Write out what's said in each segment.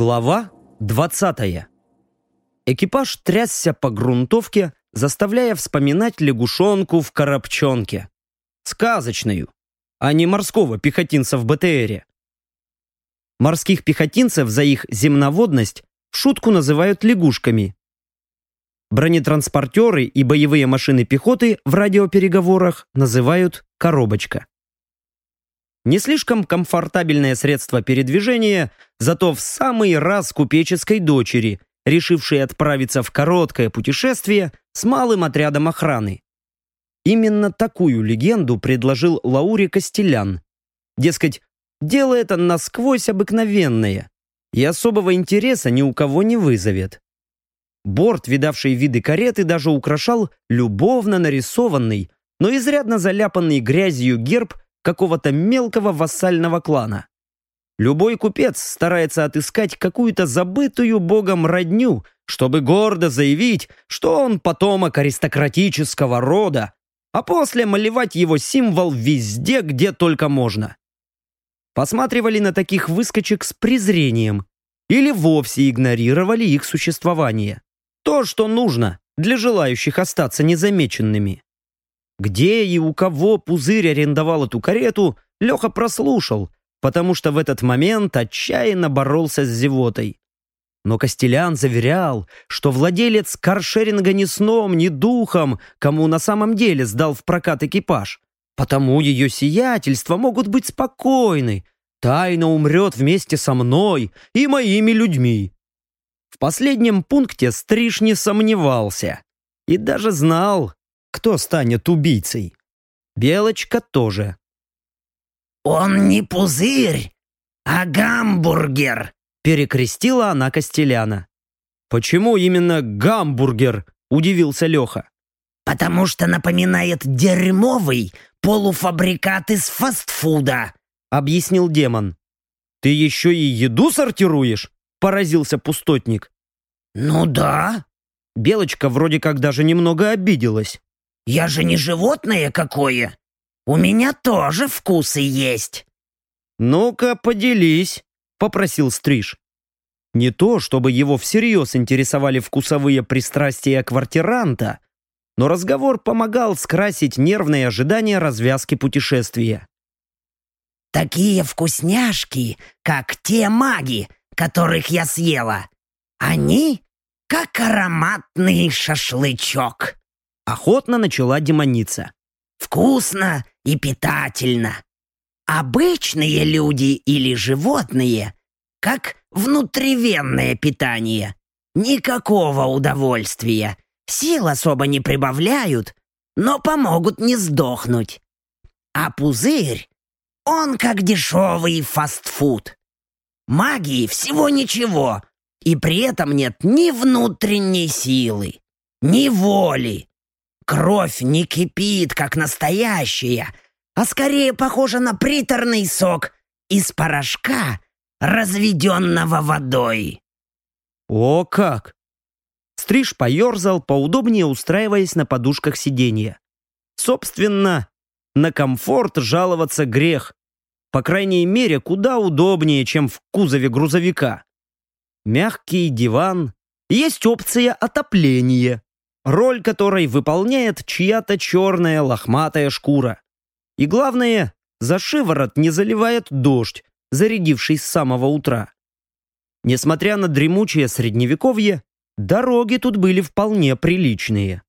Глава 20. Экипаж трясся по грунтовке, заставляя вспоминать лягушонку в коробчонке. Сказочную, а не морского пехотинца в БТРе. Морских пехотинцев за их земноводность в шутку называют лягушками. Бронетранспортеры и боевые машины пехоты в радиопереговорах называют коробочка. Не слишком комфортабельное средство передвижения, зато в самый раз купеческой дочери, решившей отправиться в короткое путешествие с малым отрядом охраны. Именно такую легенду предложил Лауре Костелян. Дескать, дело это насквозь обыкновенное и особого интереса ни у кого не вызовет. Борт, видавший виды кареты, даже украшал любовно нарисованный, но изрядно заляпанный грязью герб какого-то мелкого вассального клана. Любой купец старается отыскать какую-то забытую богом родню, чтобы гордо заявить, что он потомок аристократического рода, а после малевать его символ везде, где только можно. Посматривали на таких выскочек с презрением или вовсе игнорировали их существование. То, что нужно для желающих остаться незамеченными. Где и у кого Пузырь арендовал эту карету, Леха прослушал, потому что в этот момент отчаянно боролся с зевотой. Но Костелян заверял, что владелец каршеринга ни сном, ни духом, кому на самом деле сдал в прокат экипаж. Потому ее сиятельства могут быть спокойны. Тайно умрет вместе со мной и моими людьми. В последнем пункте Стриж не сомневался. И даже знал, кто станет убийцей. Белочка тоже. «Он не пузырь, а гамбургер!» Перекрестила она Костеляна. «Почему именно гамбургер?» – удивился Леха. «Потому что напоминает дерьмовый полуфабрикат из фастфуда», – объяснил демон. «Ты еще и еду сортируешь?» – поразился пустотник. «Ну да». Белочка вроде как даже немного обиделась. Я же не животное какое. У меня тоже вкусы есть». «Ну-ка, поделись», — попросил Стриж. Не то, чтобы его всерьез интересовали вкусовые пристрастия квартиранта, но разговор помогал скрасить нервные ожидания развязки путешествия. «Такие вкусняшки, как те маги, которых я съела, они как ароматный шашлычок». Охотно начала демоница. «Вкусно и питательно. Обычные люди или животные, как внутривенное питание. Никакого удовольствия. Сил особо не прибавляют, но помогут не сдохнуть. А пузырь, он как дешевый фастфуд. Магии всего ничего, и при этом нет ни внутренней силы, ни воли. Кровь не кипит, как настоящая, а скорее похожа на приторный сок из порошка, разведенного водой. О как! Стриж поерзал, поудобнее устраиваясь на подушках сиденья. Собственно, на комфорт жаловаться грех. По крайней мере, куда удобнее, чем в кузове грузовика. Мягкий диван, есть опция отопления роль которой выполняет чья-то черная лохматая шкура. И главное, за шиворот не заливает дождь, зарядивший с самого утра. Несмотря на дремучее средневековье, дороги тут были вполне приличные.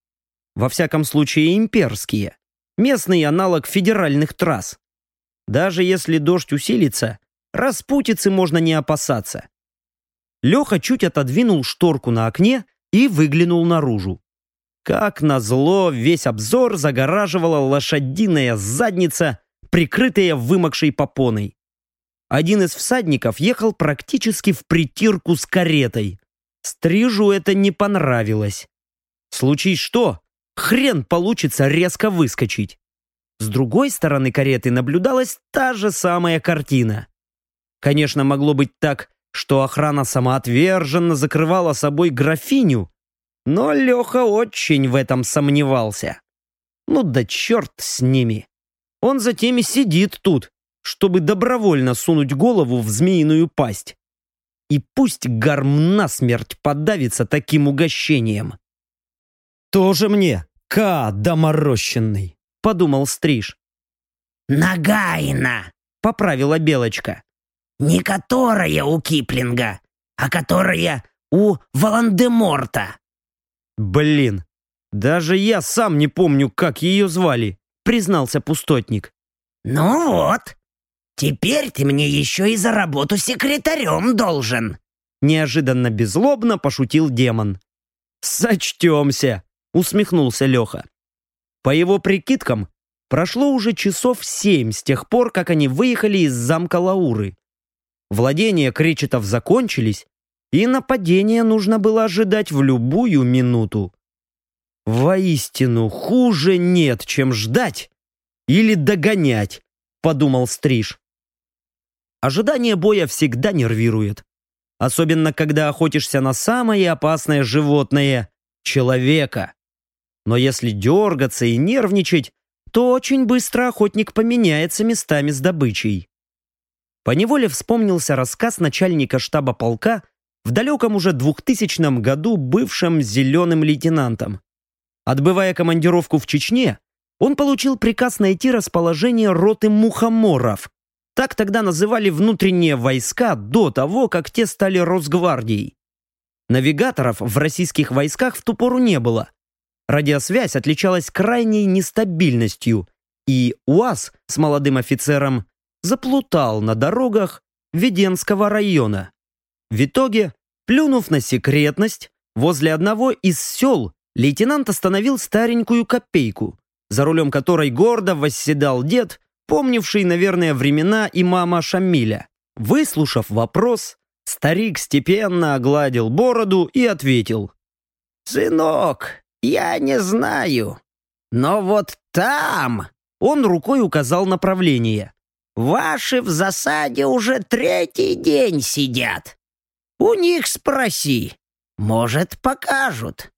Во всяком случае имперские, местный аналог федеральных трасс. Даже если дождь усилится, распутицы можно не опасаться. Леха чуть отодвинул шторку на окне и выглянул наружу. Как назло, весь обзор загораживала лошадиная задница, прикрытая вымокшей попоной. Один из всадников ехал практически в притирку с каретой. Стрижу это не понравилось. Случись что, хрен получится резко выскочить. С другой стороны кареты наблюдалась та же самая картина. Конечно, могло быть так, что охрана самоотверженно закрывала собой графиню, но Леха очень в этом сомневался. Ну да черт с ними. Он за теми сидит тут, чтобы добровольно сунуть голову в змеиную пасть. и пусть гарм насмерть подавится таким угощением. «Тоже мне, Ка доморощенный», — подумал Стриж. «Нагайна», — поправила Белочка. «Не которая у Киплинга, а которая у Волан-де-Морта». «Блин, даже я сам не помню, как ее звали», — признался пустотник. «Ну вот, теперь ты мне еще и за работу секретарем должен», неожиданно беззлобно пошутил демон. «Сочтемся», — усмехнулся Леха. По его прикидкам, прошло уже часов семь с тех пор, как они выехали из замка Лауры. Владения кречетов закончились, и нападение нужно было ожидать в любую минуту. «Воистину, хуже нет, чем ждать или догонять», — подумал Стриж. Ожидание боя всегда нервирует. Особенно, когда охотишься на самое опасное животное — человека. Но если дергаться и нервничать, то очень быстро охотник поменяется местами с добычей. Поневоле вспомнился рассказ начальника штаба полка в далеком уже 2000 году бывшим зеленым лейтенантом. Отбывая командировку в Чечне, он получил приказ найти расположение роты мухоморов. Так тогда называли внутренние войска до того, как те стали Росгвардией. Навигаторов в российских войсках в ту пору не было, Радиосвязь отличалась крайней нестабильностью, и УАЗ с молодым офицером заплутал на дорогах Веденского района. В итоге, плюнув на секретность, возле одного из сел лейтенант остановил старенькую копейку, за рулем которой гордо восседал дед, помнивший, наверное, времена имама Шамиля. Выслушав вопрос, старик степенно огладил бороду и ответил. «Сынок, «Я не знаю. Но вот там...» Он рукой указал направление. «Ваши в засаде уже третий день сидят. У них спроси. Может, покажут».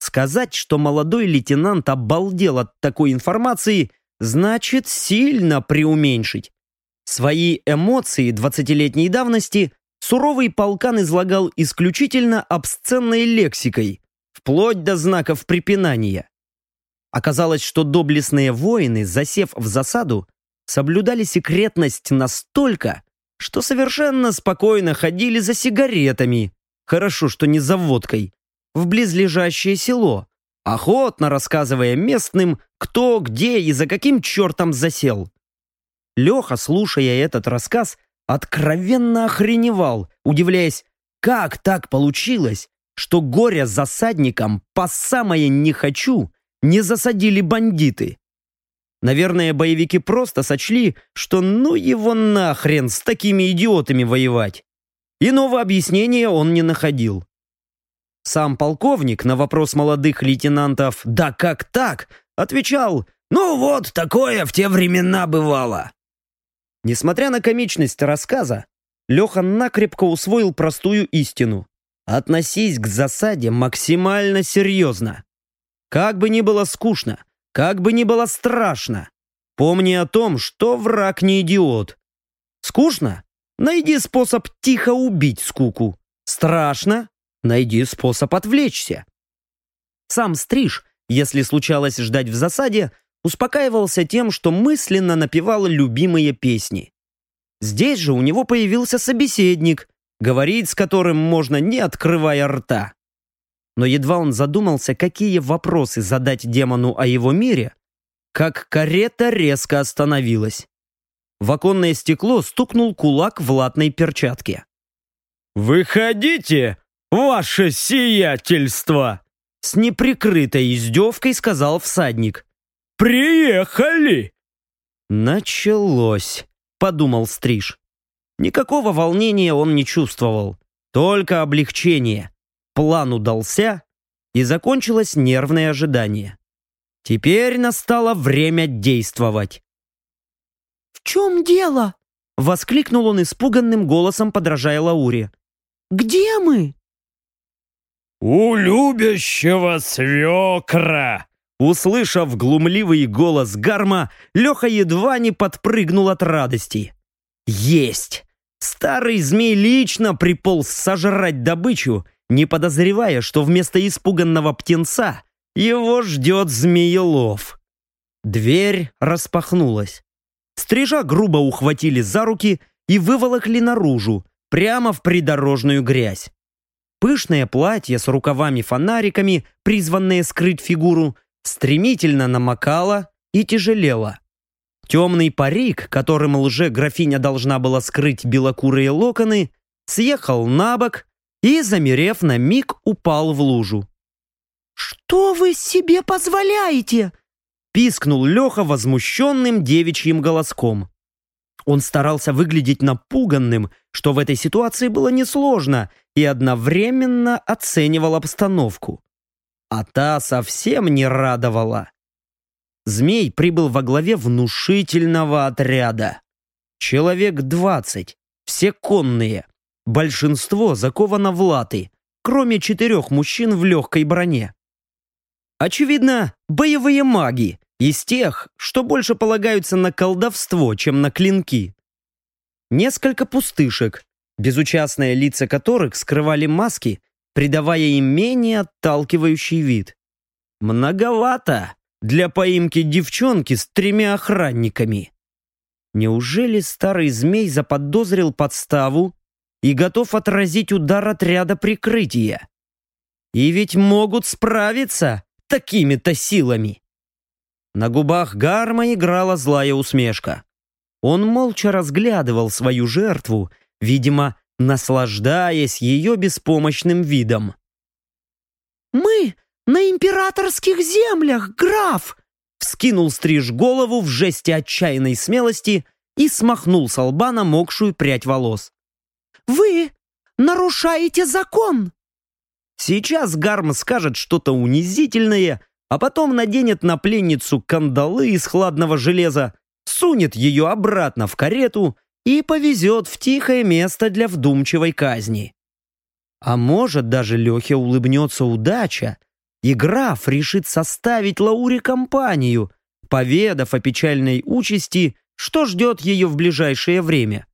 Сказать, что молодой лейтенант обалдел от такой информации, значит сильно преуменьшить. Свои эмоции двадцатилетней давности суровый полкан излагал исключительно обсценной лексикой, вплоть до знаков препинания. Оказалось, что доблестные воины, засев в засаду, соблюдали секретность настолько, что совершенно спокойно ходили за сигаретами, хорошо, что не за водкой, в близлежащее село, охотно рассказывая местным, кто, где и за каким чертом засел. Леха, слушая этот рассказ, откровенно охреневал, удивляясь, как так получилось, что горе засадникам по самое «не хочу» не засадили бандиты. Наверное, боевики просто сочли, что ну его нахрен с такими идиотами воевать. Иного объяснения он не находил. Сам полковник на вопрос молодых лейтенантов «Да как так?» отвечал «Ну вот, такое в те времена бывало». Несмотря на комичность рассказа, Леха накрепко усвоил простую истину. Относись к засаде максимально серьезно. Как бы ни было скучно, как бы ни было страшно, помни о том, что враг не идиот. Скучно? Найди способ тихо убить скуку. Страшно? Найди способ отвлечься. Сам Стриж, если случалось ждать в засаде, успокаивался тем, что мысленно напевал любимые песни. Здесь же у него появился собеседник, говорить с которым можно, не открывая рта. Но едва он задумался, какие вопросы задать демону о его мире, как карета резко остановилась. В оконное стекло стукнул кулак в латной перчатке. «Выходите, ваше сиятельство!» С неприкрытой издевкой сказал всадник. «Приехали!» «Началось», — подумал Стриж. Никакого волнения он не чувствовал, только облегчение. План удался, и закончилось нервное ожидание. Теперь настало время действовать. «В чем дело?» — воскликнул он испуганным голосом, подражая Лауре. «Где мы?» «У любящего свекра!» Услышав глумливый голос Гарма, Леха едва не подпрыгнул от радости. «Есть! Старый змей лично приполз сожрать добычу, не подозревая, что вместо испуганного птенца его ждет змеелов. Дверь распахнулась. Стрижа грубо ухватили за руки и выволокли наружу, прямо в придорожную грязь. Пышное платье с рукавами-фонариками, призванное скрыть фигуру, стремительно намокало и тяжелело. Темный парик, которым лже-графиня должна была скрыть белокурые локоны, съехал на бок и, замерев на миг, упал в лужу. «Что вы себе позволяете?» пискнул Леха возмущенным девичьим голоском. Он старался выглядеть напуганным, что в этой ситуации было несложно, и одновременно оценивал обстановку. А та совсем не радовала. Змей прибыл во главе внушительного отряда. Человек двадцать, все конные. Большинство заковано в латы, кроме четырех мужчин в легкой броне. Очевидно, боевые маги, из тех, что больше полагаются на колдовство, чем на клинки. Несколько пустышек, безучастные лица которых скрывали маски, придавая им менее отталкивающий вид. Многовато для поимки девчонки с тремя охранниками. Неужели старый змей заподозрил подставу и готов отразить удар отряда прикрытия? И ведь могут справиться такими-то силами. На губах Гарма играла злая усмешка. Он молча разглядывал свою жертву, видимо, наслаждаясь ее беспомощным видом. «Мы на императорских землях, граф!» Вскинул стриж голову в жесте отчаянной смелости и смахнул с лба намокшую прядь волос. «Вы нарушаете закон!» Сейчас Гарм скажет что-то унизительное, а потом наденет на пленницу кандалы из хладного железа, сунет ее обратно в карету и повезет в тихое место для вдумчивой казни. А может, даже Лехе улыбнется удача, и граф решит составить Лауре компанию, поведав о печальной участи, что ждет ее в ближайшее время.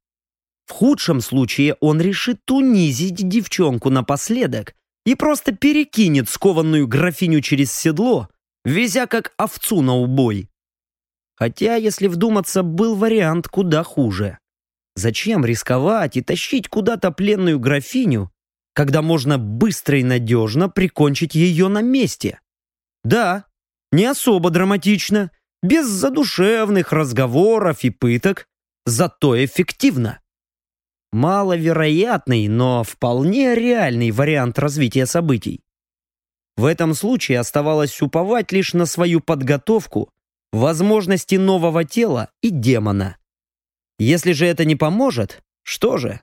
В худшем случае он решит унизить девчонку напоследок и просто перекинет скованную графиню через седло, везя как овцу на убой. Хотя, если вдуматься, был вариант куда хуже. Зачем рисковать и тащить куда-то пленную графиню, когда можно быстро и надежно прикончить ее на месте. Да, не особо драматично, без задушевных разговоров и пыток, зато эффективно. Маловероятный, но вполне реальный вариант развития событий. В этом случае оставалось уповать лишь на свою подготовку, возможности нового тела и демона. Если же это не поможет, что же?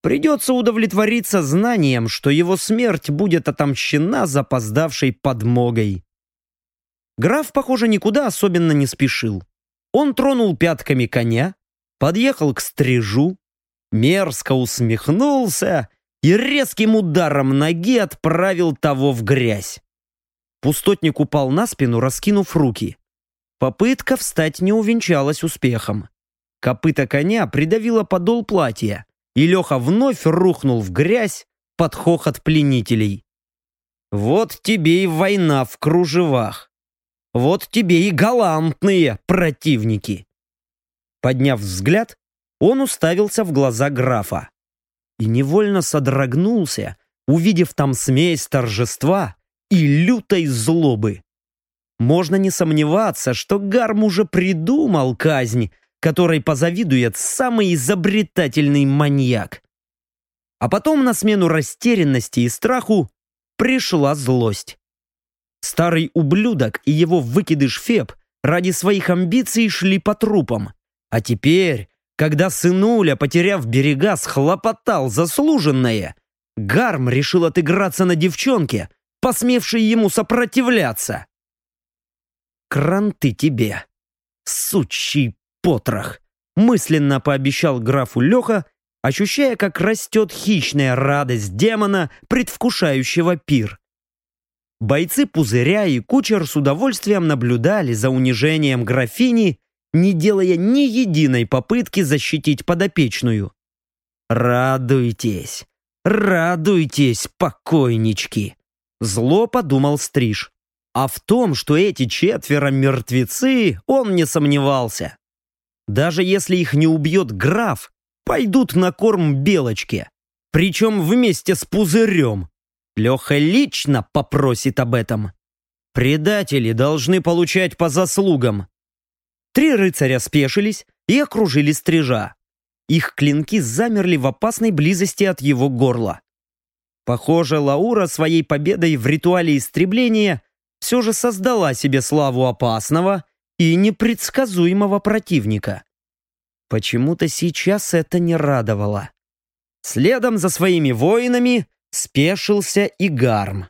Придется удовлетвориться знанием, что его смерть будет отомщена запоздавшей подмогой. Граф, похоже, никуда особенно не спешил. Он тронул пятками коня, подъехал к стрижу, мерзко усмехнулся и резким ударом ноги отправил того в грязь. Пустотник упал на спину, раскинув руки. Попытка встать не увенчалась успехом. Копыта коня придавило подол платья и Леха вновь рухнул в грязь под хохот пленителей. Вот тебе и война в кружевах. Вот тебе и галантные противники. Подняв взгляд, он уставился в глаза графа и невольно содрогнулся, увидев там смесь торжества и лютой злобы. Можно не сомневаться, что Гарм уже придумал казнь, которой позавидует самый изобретательный маньяк. А потом на смену растерянности и страху пришла злость. Старый ублюдок и его выкидыш Феб ради своих амбиций шли по трупам. А теперь, когда сынуля, потеряв берега, схлопотал заслуженное, Гарм решил отыграться на девчонке, посмевшей ему сопротивляться. Кранты тебе, сучий потрох!» мысленно пообещал графу Леха, ощущая, как растет хищная радость демона, предвкушающего пир. Бойцы пузыря и кучер с удовольствием наблюдали за унижением графини, не делая ни единой попытки защитить подопечную. Радуйтесь, радуйтесь, покойнички. Зло подумал Стриж. А в том, что эти четверо мертвецы, он не сомневался. Даже если их не убьет граф, пойдут на корм белочке. Причем вместе с пузырем. Леха лично попросит об этом. Предатели должны получать по заслугам. Три рыцаря спешились и окружили стрижа. Их клинки замерли в опасной близости от его горла. Похоже, Лаура своей победой в ритуале истребления все же создала себе славу опасного и непредсказуемого противника. Почему-то сейчас это не радовало. Следом за своими воинами спешился и Гарм.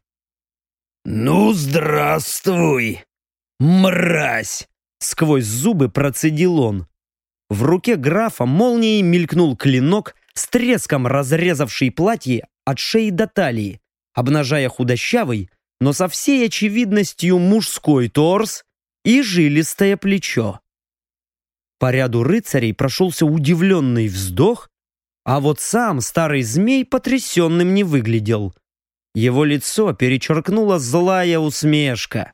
«Ну, здравствуй, мразь!» Сквозь зубы процедил он. В руке графа молнией мелькнул клинок, с треском разрезавший платье от шеи до талии, обнажая худощавый, но со всей очевидностью мужской торс и жилистое плечо. По ряду рыцарей прошелся удивленный вздох, а вот сам старый змей потрясенным не выглядел. Его лицо перечеркнула злая усмешка.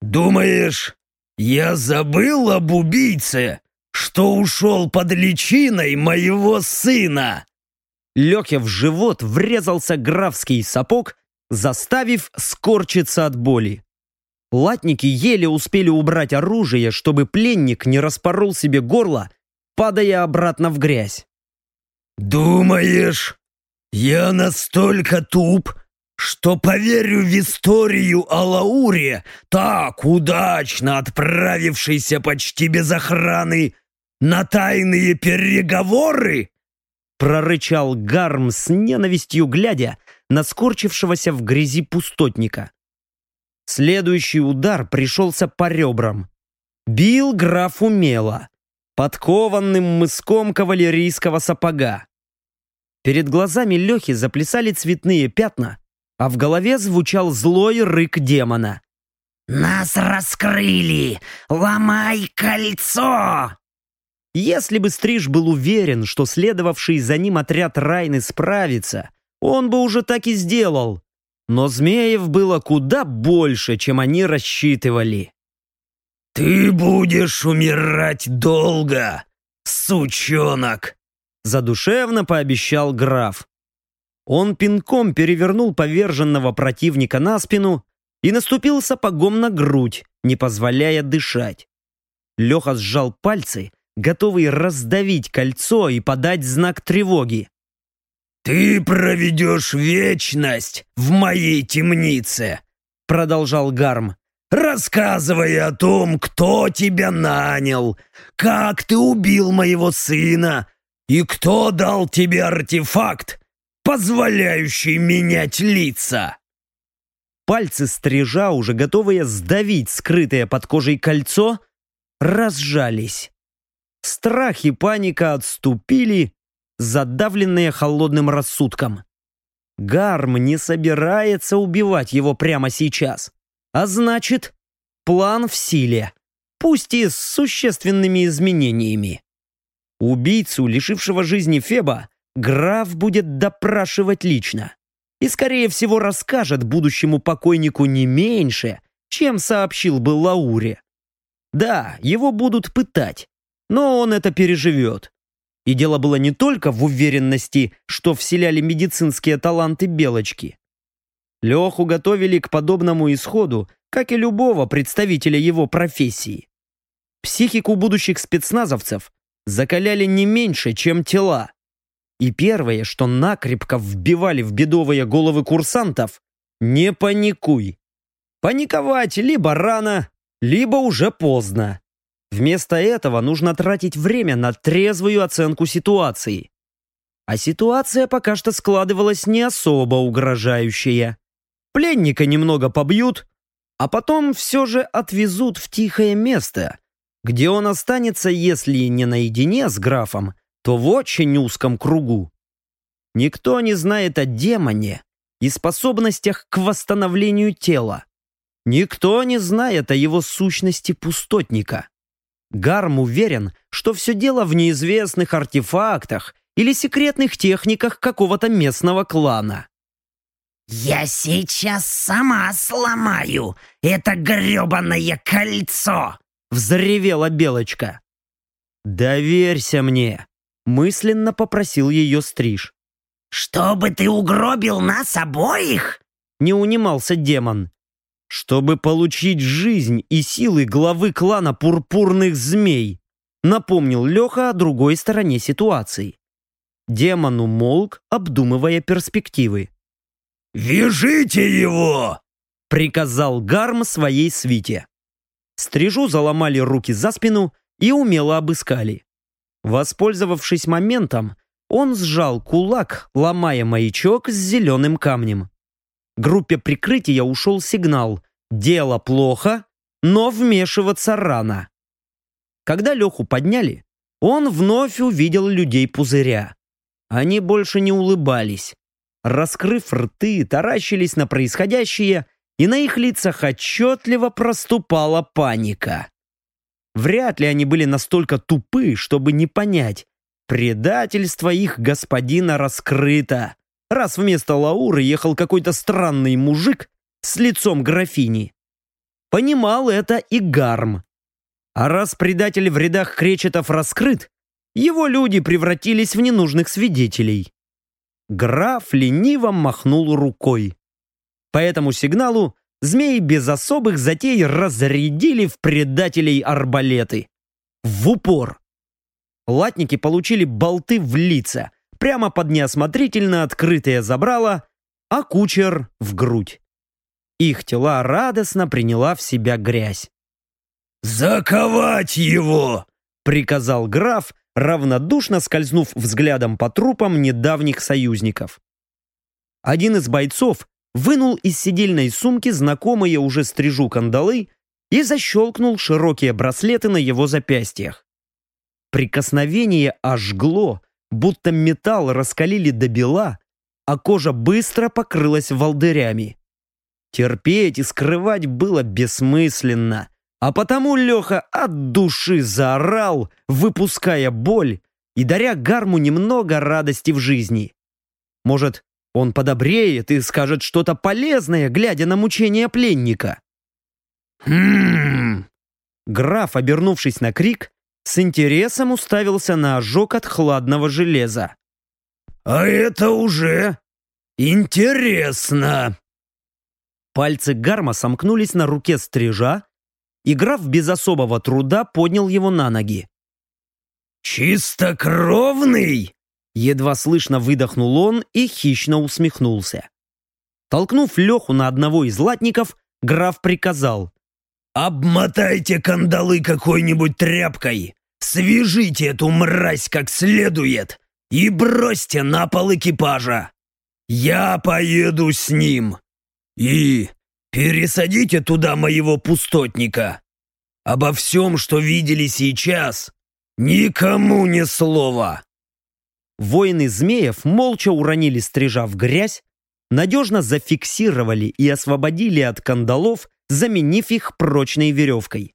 «Думаешь, я забыл об убийце, что ушел под личиной моего сына?» Лехе в живот врезался графский сапог, заставив скорчиться от боли. Латники еле успели убрать оружие, чтобы пленник не распорол себе горло, падая обратно в грязь. «Думаешь, я настолько туп, что поверю в историю о Лауре, так удачно отправившейся почти без охраны на тайные переговоры?» прорычал Гарм с ненавистью глядя на скорчившегося в грязи пустотника. Следующий удар пришелся по ребрам. Бил граф умело, подкованным мыском кавалерийского сапога. Перед глазами Лехи заплясали цветные пятна, а в голове звучал злой рык демона. «Нас раскрыли! Ломай кольцо!» Если бы Стриж был уверен, что следовавший за ним отряд Райны справится, он бы уже так и сделал. Но змеев было куда больше, чем они рассчитывали. «Ты будешь умирать долго, сучонок!» Задушевно пообещал граф. Он пинком перевернул поверженного противника на спину и наступил сапогом на грудь, не позволяя дышать. Леха сжал пальцы, готовый раздавить кольцо и подать знак тревоги. «Ты проведешь вечность в моей темнице», — продолжал Гарм, рассказывая о том, кто тебя нанял, как ты убил моего сына и кто дал тебе артефакт, позволяющий менять лица. Пальцы стрижа, уже готовые сдавить скрытое под кожей кольцо, разжались. Страх и паника отступили, задавленные холодным рассудком. Гарм не собирается убивать его прямо сейчас. А значит, план в силе, пусть и с существенными изменениями. Убийцу, лишившего жизни Феба, граф будет допрашивать лично. И, скорее всего, расскажет будущему покойнику не меньше, чем сообщил бы Лауре. Да, его будут пытать, но он это переживет. И дело было не только в уверенности, что вселяли медицинские таланты Белочки. Леху готовили к подобному исходу, как и любого представителя его профессии. Психику будущих спецназовцев закаляли не меньше, чем тела. И первое, что накрепко вбивали в бедовые головы курсантов – не паникуй. Паниковать либо рано, либо уже поздно. Вместо этого нужно тратить время на трезвую оценку ситуации. А ситуация пока что складывалась не особо угрожающая. Пленника немного побьют, а потом все же отвезут в тихое место, где он останется, если не наедине с графом, то в очень узком кругу. Никто не знает о демоне и способностях к восстановлению тела. Никто не знает о его сущности пустотника. Гарм уверен, что все дело в неизвестных артефактах или секретных техниках какого-то местного клана. «Я сейчас сама сломаю это гребаное кольцо!» — взревела Белочка. «Доверься мне», — мысленно попросил ее стриж. «Чтобы ты угробил нас обоих?» — не унимался демон. «Чтобы получить жизнь и силы главы клана пурпурных змей», напомнил Леха о другой стороне ситуации. Демон умолк, обдумывая перспективы. «Вяжите его!» — приказал Гарм своей свите. Стрижу заломали руки за спину и умело обыскали. Воспользовавшись моментом, он сжал кулак, ломая маячок с зеленым камнем. Группе прикрытия ушел сигнал «Дело плохо, но вмешиваться рано». Когда Леху подняли, он вновь увидел людей пузыря. Они больше не улыбались. Раскрыв рты, таращились на происходящее, и на их лицах отчетливо проступала паника. Вряд ли они были настолько тупы, чтобы не понять. Предательство их господина раскрыто, раз вместо Лауры ехал какой-то странный мужик с лицом графини. Понимал это и Гарм. А раз предатель в рядах кречетов раскрыт, его люди превратились в ненужных свидетелей. Граф лениво махнул рукой. По этому сигналу змеи без особых затей разрядили в предателей арбалеты. В упор. Латники получили болты в лица, прямо под неосмотрительно открытое забрало, а кучер — в грудь. Их тела радостно приняла в себя грязь. «Заковать его!» — приказал граф, равнодушно скользнув взглядом по трупам недавних союзников. Один из бойцов вынул из сидельной сумки знакомые уже стрижу кандалы и защелкнул широкие браслеты на его запястьях. Прикосновение ожгло, будто металл раскалили до бела, а кожа быстро покрылась волдырями. Терпеть и скрывать было бессмысленно, а потому Леха от души заорал, выпуская боль и даря Гарму немного радости в жизни. Может, он подобреет и скажет что-то полезное, глядя на мучения пленника. «Хм...» Граф, обернувшись на крик, с интересом уставился на ожог от хладного железа. «А это уже интересно!» Пальцы Гарма сомкнулись на руке стрижа, и граф без особого труда поднял его на ноги. «Чистокровный!» Едва слышно выдохнул он и хищно усмехнулся. Толкнув Леху на одного из латников, граф приказал. «Обмотайте кандалы какой-нибудь тряпкой, свяжите эту мразь как следует и бросьте на пол экипажа. Я поеду с ним. И пересадите туда моего пустотника. Обо всем, что видели сейчас, никому ни слова. Воины змеев молча уронили стрижа в грязь, надежно зафиксировали и освободили от кандалов, заменив их прочной веревкой.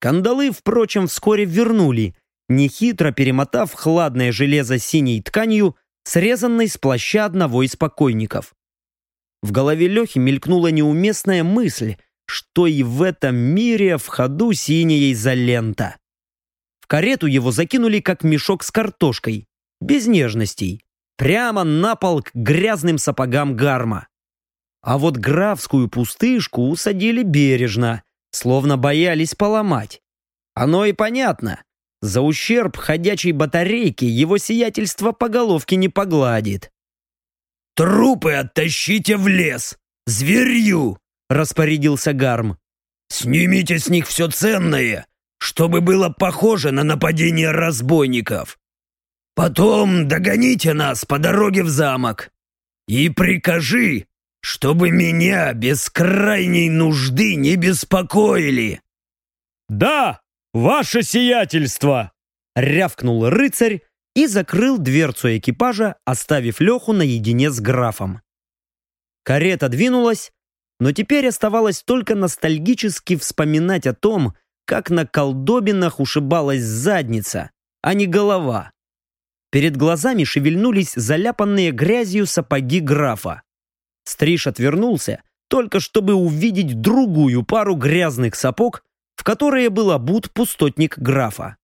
Кандалы, впрочем, вскоре вернули, нехитро перемотав хладное железо синей тканью, срезанной с плаща одного из покойников. В голове Лехи мелькнула неуместная мысль, что и в этом мире в ходу синяя изолента. В карету его закинули как мешок с картошкой без нежностей, прямо на пол к грязным сапогам гарма. А вот графскую пустышку усадили бережно, словно боялись поломать. Оно и понятно. За ущерб ходячей батарейки его сиятельство по головке не погладит. «Трупы оттащите в лес! Зверью!» — распорядился Гарм. «Снимите с них все ценное, чтобы было похоже на нападение разбойников. Потом догоните нас по дороге в замок и прикажи, чтобы меня без крайней нужды не беспокоили». «Да, ваше сиятельство!» — рявкнул рыцарь и закрыл дверцу экипажа, оставив Леху наедине с графом. Карета двинулась, но теперь оставалось только ностальгически вспоминать о том, как на колдобинах ушибалась задница, а не голова. Перед глазами шевельнулись заляпанные грязью сапоги графа. Стриж отвернулся, только чтобы увидеть другую пару грязных сапог, в которые был обут пустотник графа.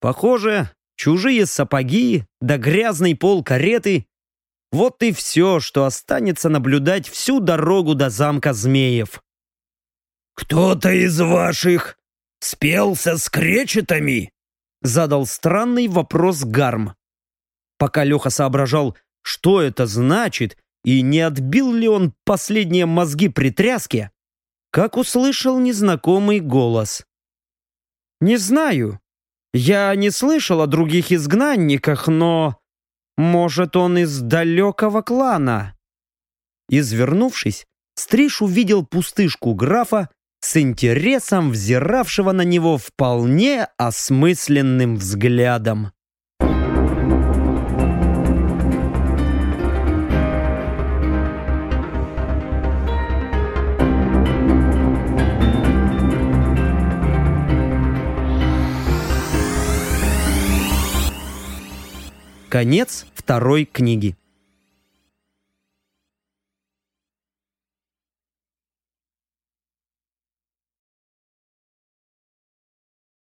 Похоже, чужие сапоги да грязный пол кареты — вот и все, что останется наблюдать всю дорогу до замка Змеев. «Кто-то из ваших спелся с кречетами?» Задал странный вопрос Гарм. Пока Леха соображал, что это значит, и не отбил ли он последние мозги при тряске, как услышал незнакомый голос. «Не знаю. Я не слышал о других изгнанниках, но... Может, он из далекого клана?» Извернувшись, Стриж увидел пустышку графа с интересом взиравшего на него вполне осмысленным взглядом. Конец второй книги.